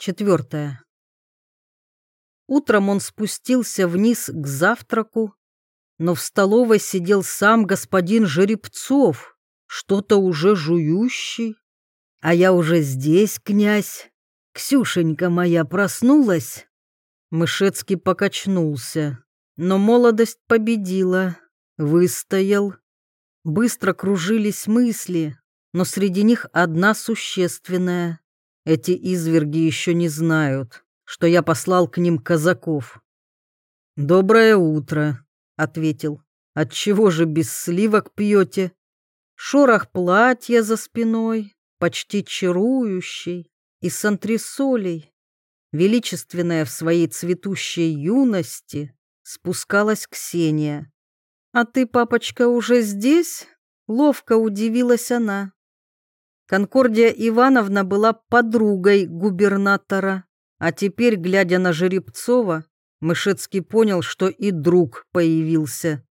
Четвертое. Утром он спустился вниз к завтраку, но в столовой сидел сам господин Жеребцов, что-то уже жующий. А я уже здесь, князь. Ксюшенька моя проснулась. Мышецкий покачнулся, но молодость победила, выстоял. Быстро кружились мысли, но среди них одна существенная. Эти изверги еще не знают, что я послал к ним казаков. «Доброе утро», — ответил. «Отчего же без сливок пьете?» Шорох платья за спиной, почти чарующий, и с антресолей, величественная в своей цветущей юности, спускалась Ксения. «А ты, папочка, уже здесь?» — ловко удивилась она. Конкордия Ивановна была подругой губернатора, а теперь, глядя на Жеребцова, Мышецкий понял, что и друг появился.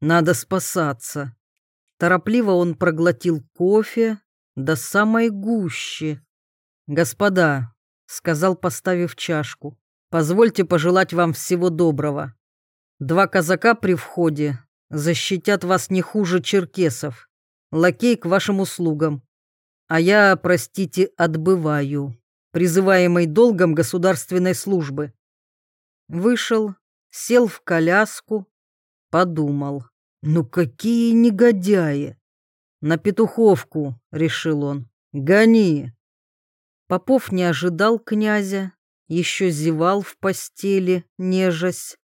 Надо спасаться. Торопливо он проглотил кофе до самой гущи. «Господа», — сказал, поставив чашку, — «позвольте пожелать вам всего доброго. Два казака при входе защитят вас не хуже черкесов. Лакей к вашим услугам а я, простите, отбываю, призываемый долгом государственной службы. Вышел, сел в коляску, подумал. Ну какие негодяи! На петуховку, решил он, гони. Попов не ожидал князя, еще зевал в постели, нежась.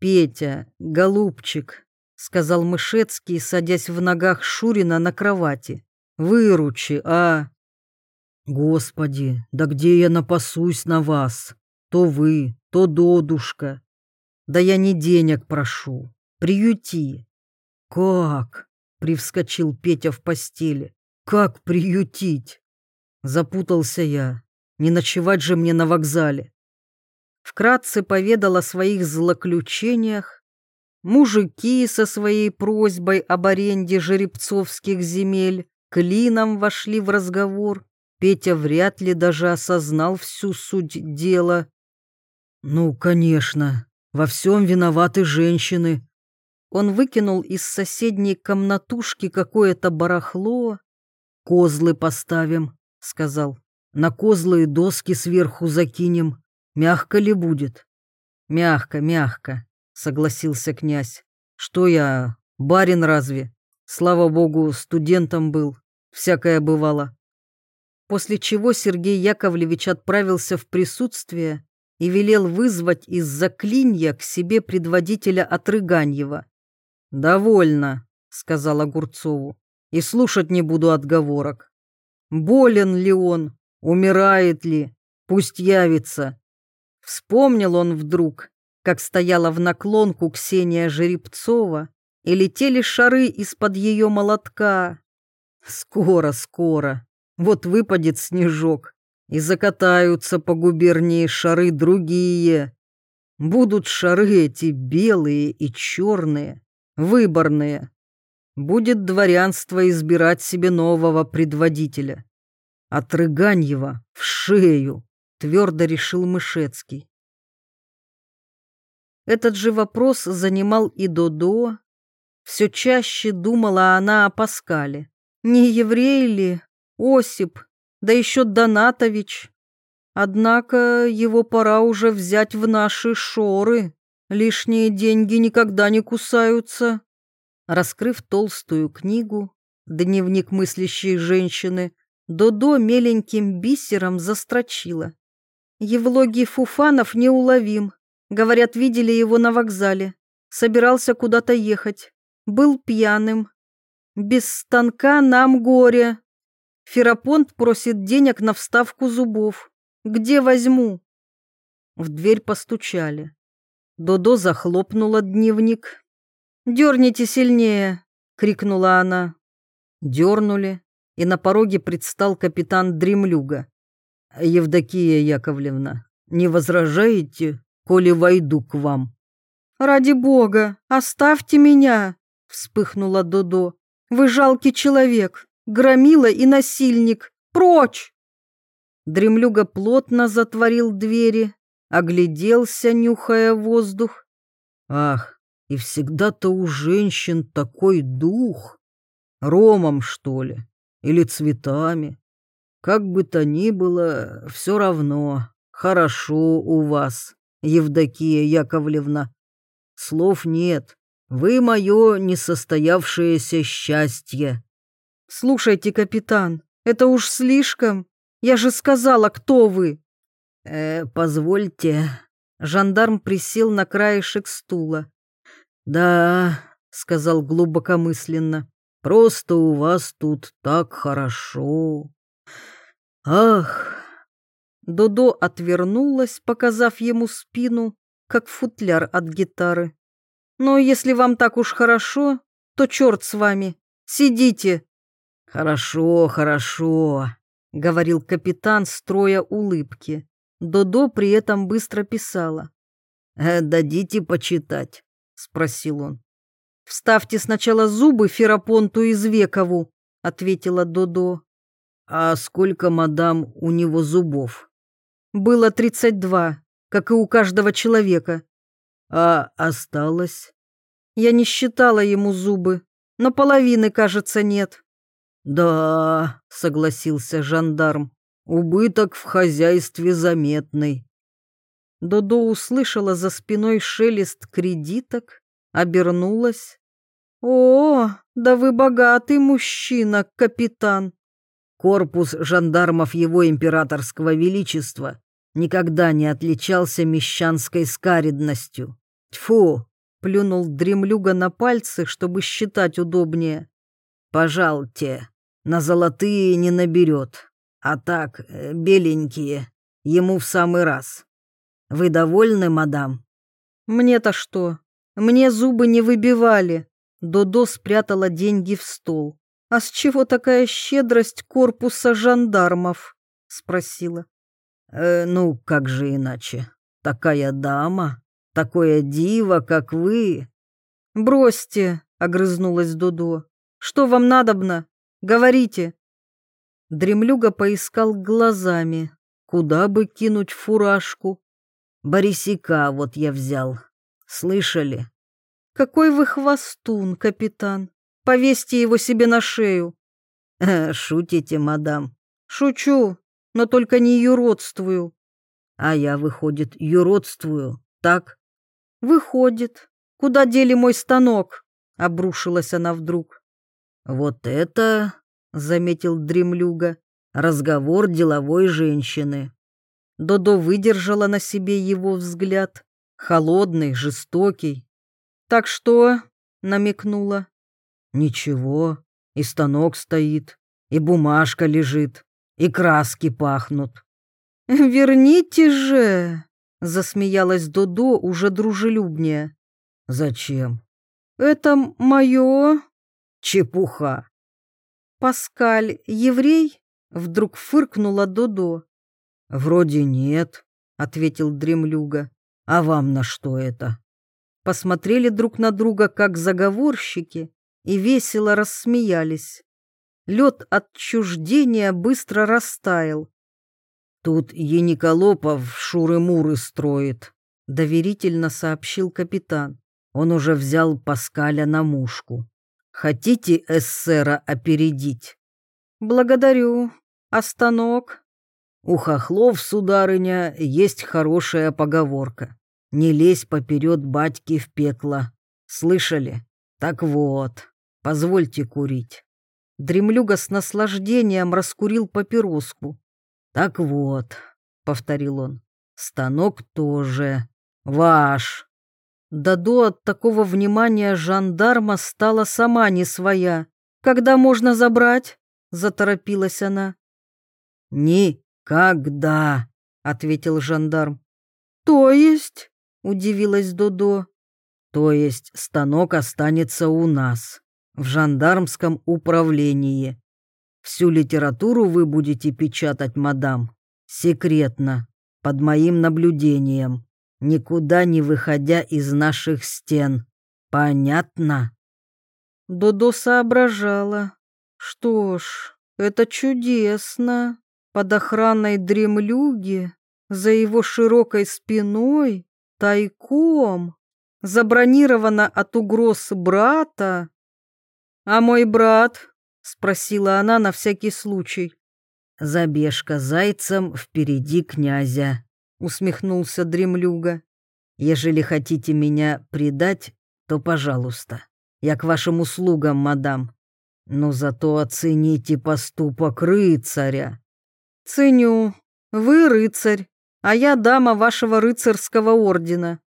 «Петя, голубчик», — сказал Мышецкий, садясь в ногах Шурина на кровати. Выручи, а... Господи, да где я напасусь на вас? То вы, то додушка. Да я не денег прошу, приюти. Как? Привскочил Петя в постели. Как приютить? Запутался я. Не ночевать же мне на вокзале. Вкратце поведал о своих злоключениях. Мужики со своей просьбой об аренде жеребцовских земель клином вошли в разговор. Петя вряд ли даже осознал всю суть дела. «Ну, конечно, во всем виноваты женщины». Он выкинул из соседней комнатушки какое-то барахло. «Козлы поставим», — сказал. «На козлы и доски сверху закинем. Мягко ли будет?» «Мягко, мягко», — согласился князь. «Что я, барин разве? Слава богу, студентом был. Всякое бывало. После чего Сергей Яковлевич отправился в присутствие и велел вызвать из-за клинья к себе предводителя Отрыганьева. «Довольно», — сказал Огурцову, — «и слушать не буду отговорок. Болен ли он, умирает ли, пусть явится». Вспомнил он вдруг, как стояла в наклонку Ксения Жеребцова и летели шары из-под ее молотка. Скоро, скоро. Вот выпадет снежок, и закатаются по губернии шары другие. Будут шары эти белые и черные, выборные. Будет дворянство избирать себе нового предводителя. Отрыганьева в шею, твердо решил Мышецкий. Этот же вопрос занимал и Додо. Все чаще думала она о Паскале. Не еврей ли? Осип, да еще Донатович. Однако его пора уже взять в наши шоры. Лишние деньги никогда не кусаются. Раскрыв толстую книгу, дневник мыслящей женщины, Додо меленьким бисером застрочила. Евлогий Фуфанов неуловим. Говорят, видели его на вокзале. Собирался куда-то ехать. Был пьяным, без станка нам горе. Ферапонт просит денег на вставку зубов. Где возьму? В дверь постучали. Додо захлопнула дневник. «Дерните сильнее!» — крикнула она. Дернули, и на пороге предстал капитан Дремлюга. «Евдокия Яковлевна, не возражаете, коли войду к вам?» «Ради бога, оставьте меня!» — вспыхнула Додо. Вы жалкий человек, громила и насильник. Прочь!» Дремлюга плотно затворил двери, огляделся, нюхая воздух. Ах, и всегда-то у женщин такой дух. Ромом, что ли? Или цветами? Как бы то ни было, все равно. Хорошо у вас, Евдокия Яковлевна. Слов нет. Вы мое несостоявшееся счастье. Слушайте, капитан, это уж слишком. Я же сказала, кто вы. Э, позвольте. Жандарм присел на краешек стула. Да, сказал глубокомысленно. Просто у вас тут так хорошо. Ах. Додо отвернулась, показав ему спину, как футляр от гитары. Но если вам так уж хорошо, то черт с вами. Сидите. Хорошо, хорошо, говорил капитан, строя улыбки. Додо при этом быстро писала. «Э, «Дадите почитать?» — спросил он. «Вставьте сначала зубы Ферапонту из Векову», — ответила Додо. «А сколько, мадам, у него зубов?» «Было тридцать два, как и у каждого человека». «А осталось?» «Я не считала ему зубы, но половины, кажется, нет». «Да», — согласился жандарм, — «убыток в хозяйстве заметный». Додо услышала за спиной шелест кредиток, обернулась. «О, да вы богатый мужчина, капитан!» Корпус жандармов его императорского величества никогда не отличался мещанской скаридностью. Тьфу! Плюнул дремлюга на пальцы, чтобы считать удобнее. Пожалуйте, на золотые не наберет, а так, э, беленькие, ему в самый раз. Вы довольны, мадам? Мне-то что? Мне зубы не выбивали. Додо спрятала деньги в стол. «А с чего такая щедрость корпуса жандармов?» — спросила. «Э, «Ну, как же иначе? Такая дама, такое диво, как вы». «Бросьте», — огрызнулась Додо. «Что вам надобно? Говорите». Дремлюга поискал глазами, куда бы кинуть фуражку. «Борисика вот я взял. Слышали?» «Какой вы хвостун, капитан. Повесьте его себе на шею». Э, «Шутите, мадам?» «Шучу, но только не юродствую». «А я, выходит, юродствую, так?» «Выходит. Куда дели мой станок?» — обрушилась она вдруг. «Вот это, — заметил дремлюга, — разговор деловой женщины». Додо выдержала на себе его взгляд, холодный, жестокий. «Так что?» — намекнула. Ничего, и станок стоит, и бумажка лежит, и краски пахнут. «Верните же!» — засмеялась Додо уже дружелюбнее. «Зачем?» «Это мое...» «Чепуха!» «Паскаль еврей?» — вдруг фыркнула Додо. «Вроде нет», — ответил дремлюга. «А вам на что это?» Посмотрели друг на друга, как заговорщики, и весело рассмеялись. Лед отчуждения быстро растаял. «Тут Ениколопов шуры-муры строит», — доверительно сообщил капитан. «Он уже взял Паскаля на мушку. Хотите эссера опередить?» «Благодарю. А станок?» «У хохлов, сударыня, есть хорошая поговорка. Не лезь поперед батьки в пекло. Слышали? Так вот, Позвольте курить. Дремлюга с наслаждением раскурил папироску. Так вот, повторил он, станок тоже ваш. Дадо от такого внимания жандарма стала сама не своя. Когда можно забрать? Заторопилась она. Никогда, ответил жандарм. То есть? Удивилась Додо. То есть станок останется у нас в жандармском управлении. Всю литературу вы будете печатать, мадам, секретно, под моим наблюдением, никуда не выходя из наших стен. Понятно?» Додо соображала. «Что ж, это чудесно. под охраной дремлюги, за его широкой спиной, тайком, забронировано от угроз брата. «А мой брат?» — спросила она на всякий случай. «Забежка зайцем впереди князя», — усмехнулся дремлюга. «Ежели хотите меня предать, то пожалуйста. Я к вашим услугам, мадам. Но зато оцените поступок рыцаря». «Ценю. Вы рыцарь, а я дама вашего рыцарского ордена».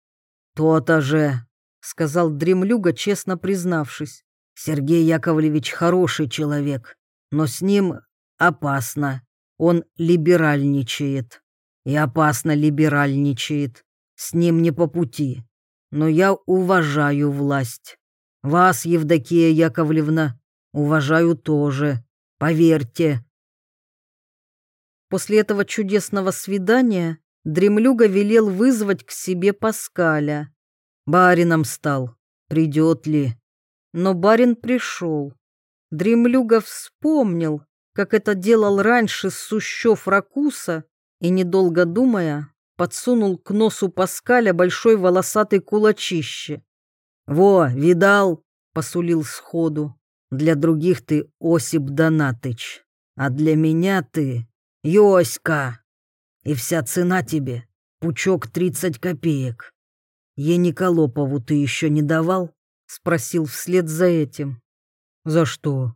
«То-то же», — сказал дремлюга, честно признавшись. «Сергей Яковлевич хороший человек, но с ним опасно. Он либеральничает. И опасно либеральничает. С ним не по пути. Но я уважаю власть. Вас, Евдокия Яковлевна, уважаю тоже. Поверьте. После этого чудесного свидания Дремлюга велел вызвать к себе Паскаля. Барином стал. Придет ли? Но барин пришел. Дремлюга вспомнил, как это делал раньше Сущев Ракуса, и, недолго думая, подсунул к носу Паскаля большой волосатый кулачище. «Во, видал?» — посулил сходу. «Для других ты Осип Донатыч, а для меня ты Йоська. И вся цена тебе — пучок тридцать копеек. Ениколопову ты еще не давал?» — спросил вслед за этим. «За что?»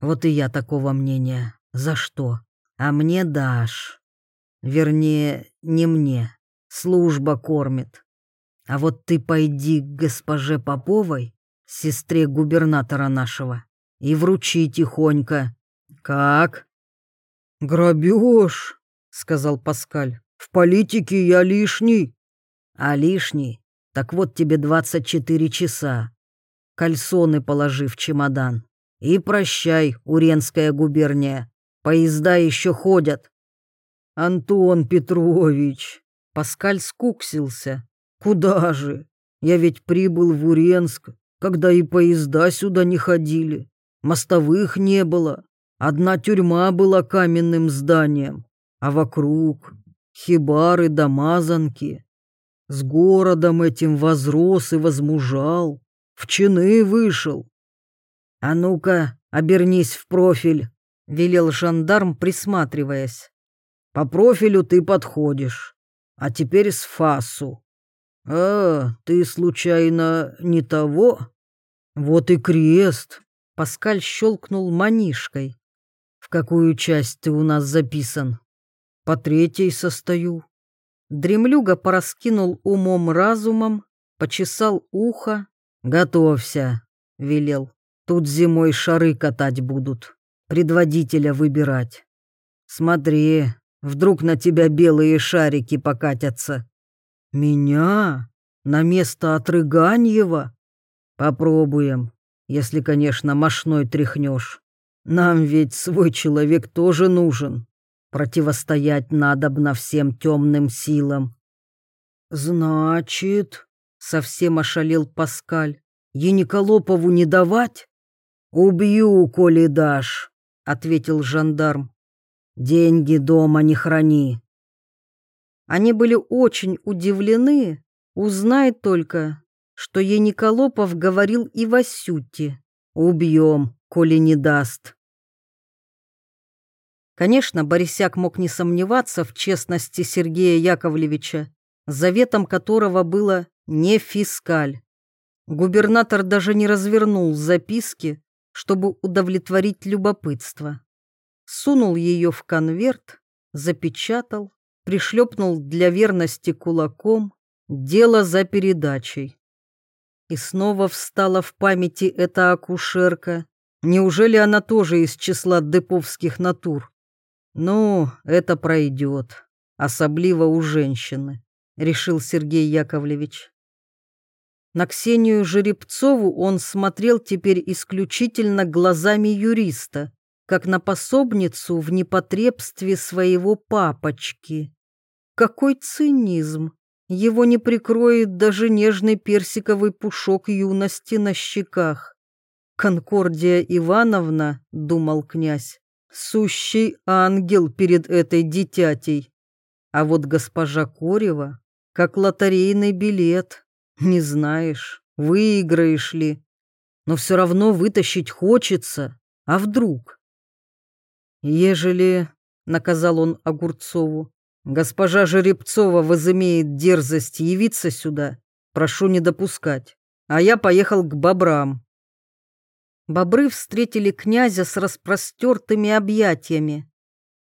Вот и я такого мнения. За что? А мне дашь. Вернее, не мне. Служба кормит. А вот ты пойди к госпоже Поповой, сестре губернатора нашего, и вручи тихонько. Как? Грабеж, сказал Паскаль. В политике я лишний. А лишний? Так вот тебе двадцать четыре часа. Кальсоны положи в чемодан. И прощай, Уренская губерния, поезда еще ходят. Антон Петрович, Паскаль скуксился. Куда же? Я ведь прибыл в Уренск, когда и поезда сюда не ходили. Мостовых не было. Одна тюрьма была каменным зданием, а вокруг хибары да мазанки. С городом этим возрос и возмужал, в чины вышел, «А ну-ка, обернись в профиль», — велел жандарм, присматриваясь. «По профилю ты подходишь, а теперь с фасу. А, ты случайно не того? Вот и крест». Паскаль щелкнул манишкой. «В какую часть ты у нас записан?» «По третьей состою». Дремлюга пораскинул умом-разумом, почесал ухо. «Готовься», — велел. Тут зимой шары катать будут, предводителя выбирать. Смотри, вдруг на тебя белые шарики покатятся. Меня? На место отрыганьева? Попробуем, если, конечно, мошной тряхнешь. Нам ведь свой человек тоже нужен. Противостоять надобно всем темным силам. Значит, совсем ошалел Паскаль, Ениколопову не давать? «Убью, коли дашь», — ответил жандарм. «Деньги дома не храни». Они были очень удивлены, узнай только, что Ениколопов говорил и Васюте. «Убьем, коли не даст». Конечно, Борисяк мог не сомневаться в честности Сергея Яковлевича, заветом которого было «не фискаль». Губернатор даже не развернул записки, чтобы удовлетворить любопытство. Сунул ее в конверт, запечатал, пришлепнул для верности кулаком, дело за передачей. И снова встала в памяти эта акушерка. Неужели она тоже из числа деповских натур? Ну, это пройдет, особливо у женщины, решил Сергей Яковлевич. На Ксению Жеребцову он смотрел теперь исключительно глазами юриста, как на пособницу в непотребстве своего папочки. Какой цинизм! Его не прикроет даже нежный персиковый пушок юности на щеках. Конкордия Ивановна, думал князь, Сущий ангел перед этой дитятей. А вот госпожа Корева, как лотерейный билет, не знаешь, выиграешь ли. Но все равно вытащить хочется, а вдруг? Ежели, — наказал он Огурцову, — госпожа Жеребцова возымеет дерзость явиться сюда, прошу не допускать, а я поехал к бобрам. Бобры встретили князя с распростертыми объятиями.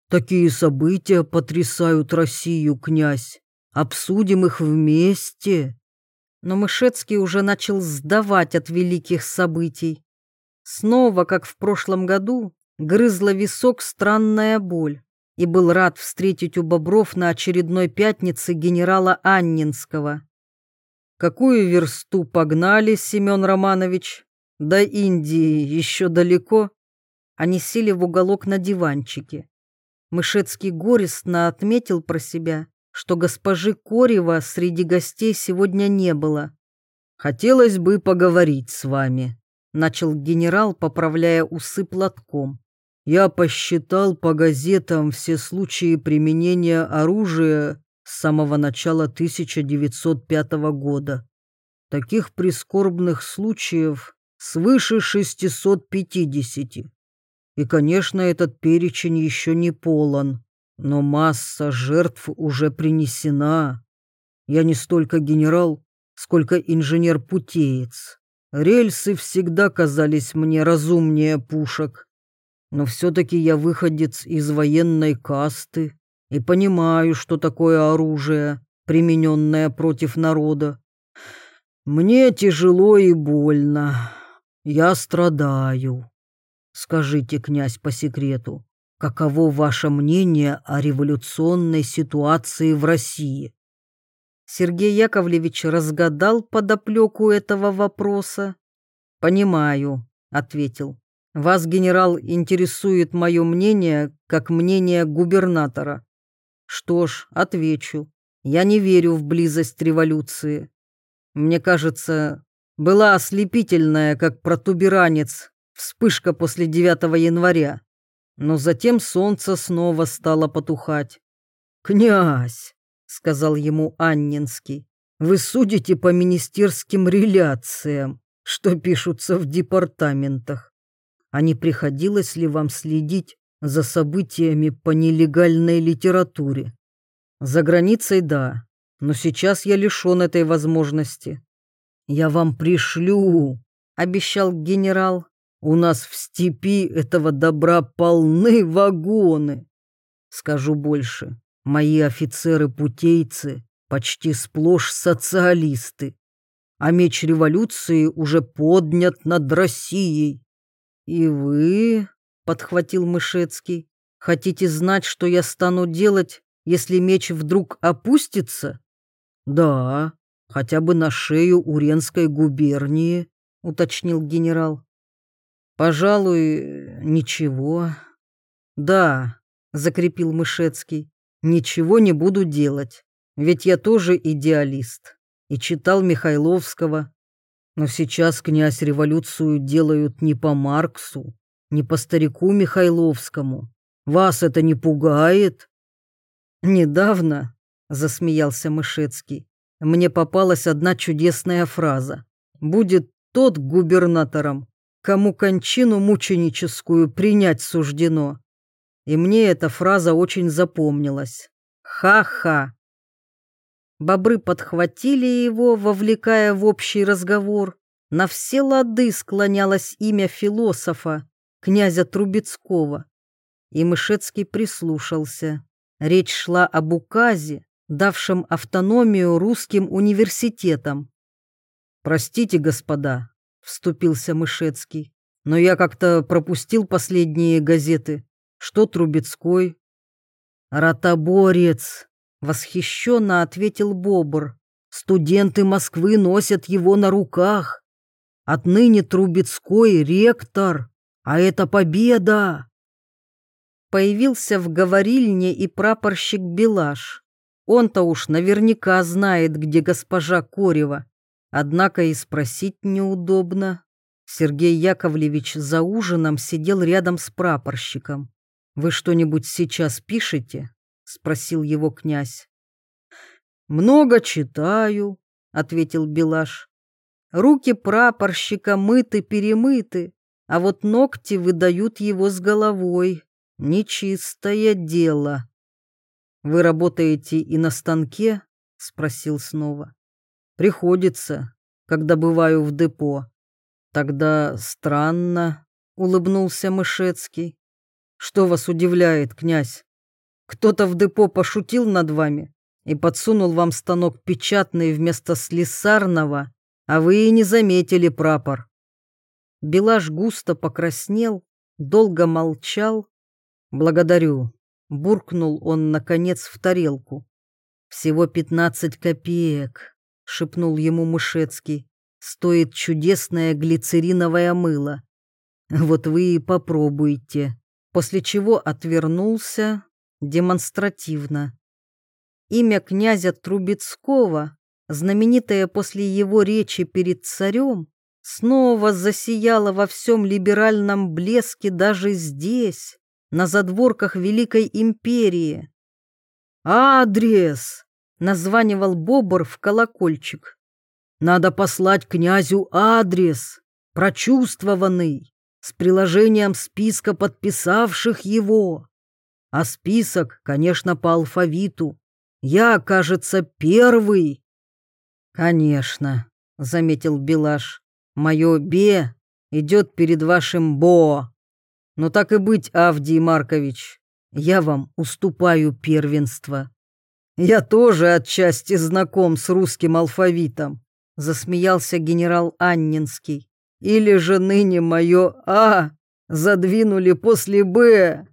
«Такие события потрясают Россию, князь. Обсудим их вместе». Но Мышецкий уже начал сдавать от великих событий. Снова, как в прошлом году, грызла висок странная боль и был рад встретить у Бобров на очередной пятнице генерала Аннинского. «Какую версту погнали, Семен Романович?» До Индии еще далеко. Они сели в уголок на диванчике. Мышецкий горестно отметил про себя, что госпожи Корева среди гостей сегодня не было. «Хотелось бы поговорить с вами», — начал генерал, поправляя усы платком. «Я посчитал по газетам все случаи применения оружия с самого начала 1905 года. Таких прискорбных случаев свыше 650. И, конечно, этот перечень еще не полон, но масса жертв уже принесена. Я не столько генерал, сколько инженер-путеец. Рельсы всегда казались мне разумнее пушек. Но все-таки я выходец из военной касты и понимаю, что такое оружие, примененное против народа. Мне тяжело и больно. Я страдаю. Скажите, князь, по секрету, каково ваше мнение о революционной ситуации в России? Сергей Яковлевич разгадал подоплеку этого вопроса. «Понимаю», — ответил. «Вас, генерал, интересует мое мнение, как мнение губернатора. Что ж, отвечу. Я не верю в близость революции. Мне кажется, была ослепительная, как протуберанец, вспышка после 9 января. Но затем солнце снова стало потухать. «Князь», — сказал ему Аннинский, — «вы судите по министерским реляциям, что пишутся в департаментах. А не приходилось ли вам следить за событиями по нелегальной литературе? За границей — да, но сейчас я лишен этой возможности. «Я вам пришлю», — обещал генерал. «У нас в степи этого добра полны вагоны. Скажу больше, мои офицеры-путейцы почти сплошь социалисты, а меч революции уже поднят над Россией. И вы, — подхватил Мышецкий, — хотите знать, что я стану делать, если меч вдруг опустится? Да, хотя бы на шею Уренской губернии, уточнил генерал. Пожалуй, ничего. Да, закрепил Мышецкий. Ничего не буду делать, ведь я тоже идеалист и читал Михайловского. Но сейчас князь революцию делают не по Марксу, не по старику Михайловскому. Вас это не пугает? Недавно, засмеялся Мышецкий, мне попалась одна чудесная фраза. «Будет тот губернатором, кому кончину мученическую принять суждено». И мне эта фраза очень запомнилась. Ха-ха. Бобры подхватили его, вовлекая в общий разговор. На все лады склонялось имя философа, князя Трубецкого. И Мышецкий прислушался. Речь шла об указе, давшим автономию русским университетам. «Простите, господа», — вступился Мышецкий, «но я как-то пропустил последние газеты. Что Трубецкой?» «Ротоборец», — восхищенно ответил Бобр. «Студенты Москвы носят его на руках. Отныне Трубецкой ректор, а это победа!» Появился в говорильне и прапорщик Белаш. Он-то уж наверняка знает, где госпожа Корева. Однако и спросить неудобно. Сергей Яковлевич за ужином сидел рядом с прапорщиком. «Вы что-нибудь сейчас пишете?» — спросил его князь. «Много читаю», — ответил Белаш. «Руки прапорщика мыты-перемыты, а вот ногти выдают его с головой. Нечистое дело». «Вы работаете и на станке?» — спросил снова. «Приходится, когда бываю в депо». «Тогда странно», — улыбнулся Мышецкий. «Что вас удивляет, князь? Кто-то в депо пошутил над вами и подсунул вам станок печатный вместо слесарного, а вы и не заметили прапор». Белаш густо покраснел, долго молчал. «Благодарю», — буркнул он, наконец, в тарелку. «Всего пятнадцать копеек», — шепнул ему Мышецкий. «Стоит чудесное глицериновое мыло. Вот вы и попробуйте» после чего отвернулся демонстративно. Имя князя Трубецкого, знаменитое после его речи перед царем, снова засияло во всем либеральном блеске даже здесь, на задворках Великой Империи. «Адрес!» — названивал Бобр в колокольчик. «Надо послать князю адрес, прочувствованный с приложением списка подписавших его. А список, конечно, по алфавиту. Я, кажется, первый. Конечно, заметил Белаш. Мое «бе» идет перед вашим «бо». Но так и быть, Авдий Маркович, я вам уступаю первенство. Я тоже отчасти знаком с русским алфавитом, засмеялся генерал Аннинский. Или же ныне мое «А» задвинули после «Б».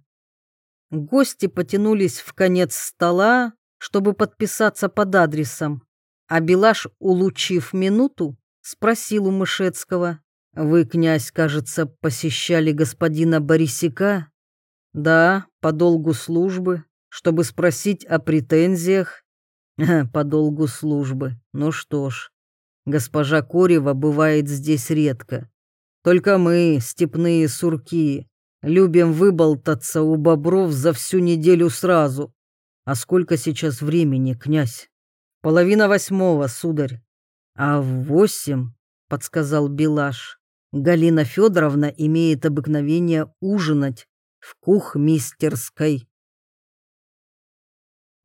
Гости потянулись в конец стола, чтобы подписаться под адресом, а Белаш, улучив минуту, спросил у Мышецкого, «Вы, князь, кажется, посещали господина Борисика?» «Да, по долгу службы, чтобы спросить о претензиях». «По долгу службы. Ну что ж, Госпожа Корева бывает здесь редко. Только мы, степные сурки, любим выболтаться у бобров за всю неделю сразу. А сколько сейчас времени, князь? Половина восьмого, сударь. А в восемь, подсказал Белаш, Галина Федоровна имеет обыкновение ужинать в кухмистерской.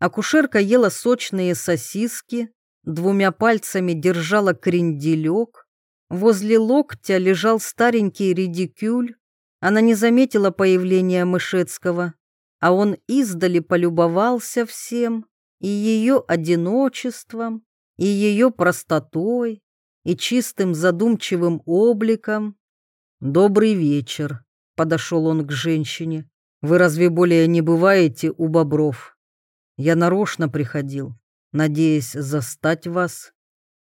Акушерка ела сочные сосиски, двумя пальцами держала кренделек, возле локтя лежал старенький редикюль. Она не заметила появления Мышецкого, а он издали полюбовался всем, и ее одиночеством, и ее простотой, и чистым задумчивым обликом. «Добрый вечер», — подошел он к женщине. «Вы разве более не бываете у бобров?» «Я нарочно приходил надеясь застать вас.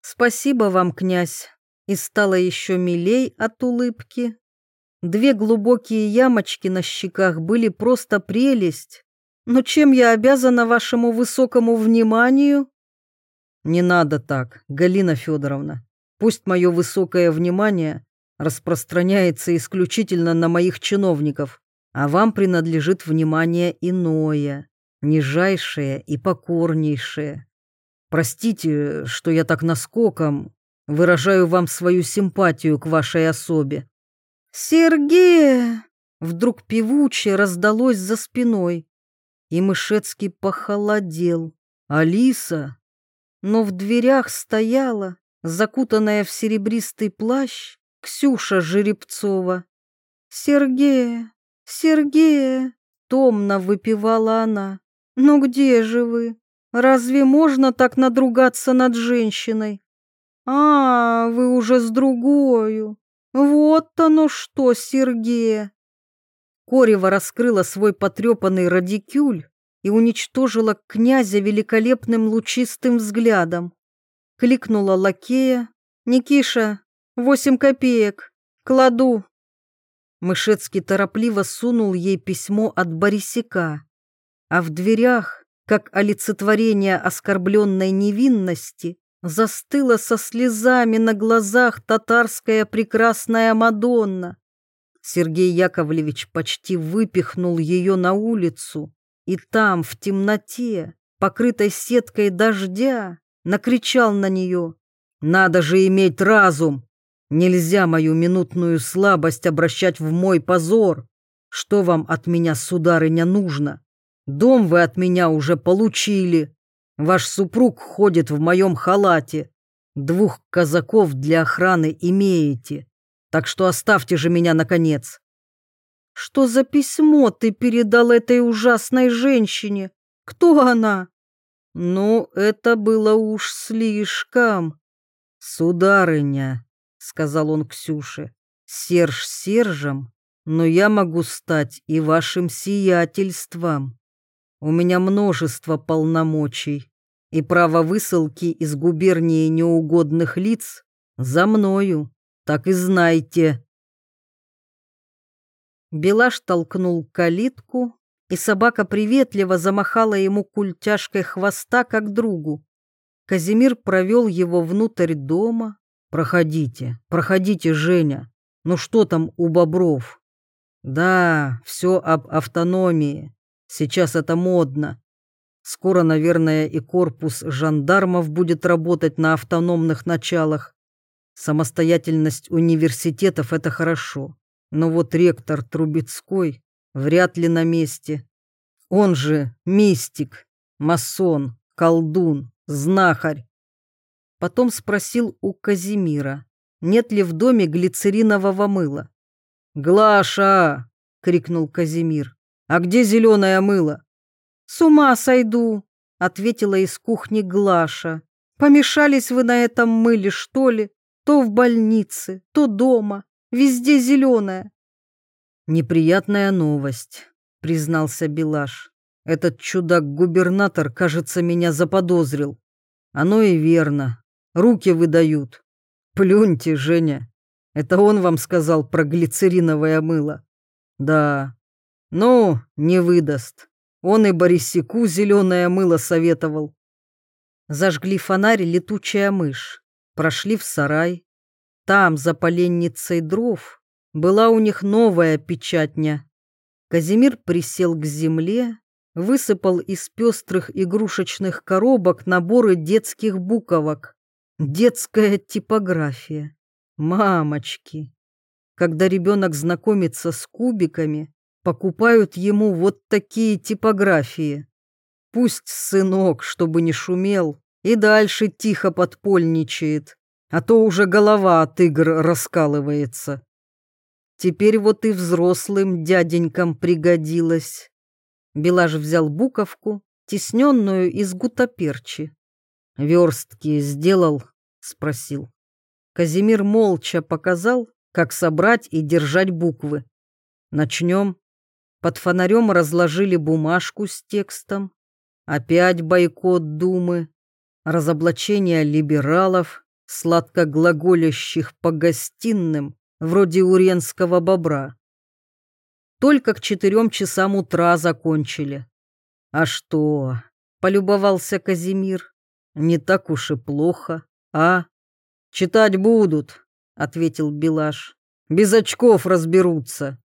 Спасибо вам, князь, и стало еще милей от улыбки. Две глубокие ямочки на щеках были просто прелесть. Но чем я обязана вашему высокому вниманию? Не надо так, Галина Федоровна. Пусть мое высокое внимание распространяется исключительно на моих чиновников, а вам принадлежит внимание иное, нижайшее и покорнейшее. Простите, что я так наскоком выражаю вам свою симпатию к вашей особе. Сергей! Вдруг певуче раздалось за спиной, и Мышецкий похолодел. Алиса! Но в дверях стояла, закутанная в серебристый плащ, Ксюша Жеребцова. «Сергея! Сергея!» — томно выпивала она. «Ну где же вы? Разве можно так надругаться над женщиной? А, вы уже с другою. Вот оно что, Сергея. Корева раскрыла свой потрепанный радикюль и уничтожила князя великолепным лучистым взглядом. Кликнула лакея. «Никиша, восемь копеек. Кладу». Мышецкий торопливо сунул ей письмо от Борисика. А в дверях как олицетворение оскорбленной невинности, застыла со слезами на глазах татарская прекрасная Мадонна. Сергей Яковлевич почти выпихнул ее на улицу, и там, в темноте, покрытой сеткой дождя, накричал на нее. «Надо же иметь разум! Нельзя мою минутную слабость обращать в мой позор! Что вам от меня, сударыня, нужно? Дом вы от меня уже получили. Ваш супруг ходит в моем халате. Двух казаков для охраны имеете. Так что оставьте же меня, наконец. Что за письмо ты передал этой ужасной женщине? Кто она? Ну, это было уж слишком. Сударыня, сказал он Ксюше, Серж Сержем, но я могу стать и вашим сиятельством. У меня множество полномочий, и право высылки из губернии неугодных лиц за мною, так и знайте. Белаш толкнул калитку, и собака приветливо замахала ему культяшкой хвоста, как другу. Казимир провел его внутрь дома. «Проходите, проходите, Женя. Ну что там у бобров?» «Да, все об автономии. Сейчас это модно. Скоро, наверное, и корпус жандармов будет работать на автономных началах. Самостоятельность университетов – это хорошо. Но вот ректор Трубецкой вряд ли на месте. Он же мистик, масон, колдун, знахарь. Потом спросил у Казимира, нет ли в доме глицеринового мыла. «Глаша!» — крикнул Казимир. «А где зеленое мыло?» «С ума сойду!» — ответила из кухни Глаша. «Помешались вы на этом мыле, что ли? То в больнице, то дома. Везде зеленое. Неприятная новость, признался Белаш. Этот чудак-губернатор, кажется, меня заподозрил. Оно и верно. Руки выдают. Плюньте, Женя. Это он вам сказал про глицериновое мыло? Да. Ну, не выдаст. Он и Борисику зеленое мыло советовал. Зажгли фонарь летучая мышь. Прошли в сарай. Там, за поленницей дров, была у них новая печатня. Казимир присел к земле, высыпал из пестрых игрушечных коробок наборы детских буковок. Детская типография. Мамочки! Когда ребенок знакомится с кубиками, покупают ему вот такие типографии. Пусть сынок, чтобы не шумел, и дальше тихо подпольничает а то уже голова от игр раскалывается. Теперь вот и взрослым дяденькам пригодилось. Белаж взял буковку, тесненную из гутаперчи. «Верстки сделал?» — спросил. Казимир молча показал, как собрать и держать буквы. «Начнем». Под фонарем разложили бумажку с текстом. Опять бойкот Думы, разоблачение либералов, сладко глаголящих по гостиным, вроде уренского бобра. Только к четырем часам утра закончили. А что? Полюбовался Казимир. Не так уж и плохо, а? Читать будут, ответил Белаш. Без очков разберутся.